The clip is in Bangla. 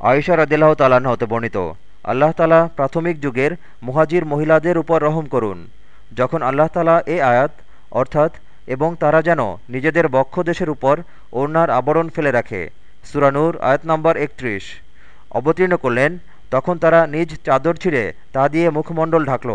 আয়সা রদিল্লাহ তালাহ হতে বর্ণিত, আল্লাহ তালা প্রাথমিক যুগের মুহাজির মহিলাদের উপর রহম করুন। যখন আল্লাহ তালা এ আয়াত, অর্থাৎ, এবং তারা যেন নিজেদের বক্ষ দেশের উপর ওড়নার আবরণ ফেলে রাখে সুরানুর আয়াত নম্বর একত্রিশ। অবতীর্ণ করলেন, তখন তারা নিজ চাদর ছিঁড়ে তা দিয়ে মুখমণ্ডল ঢাকল।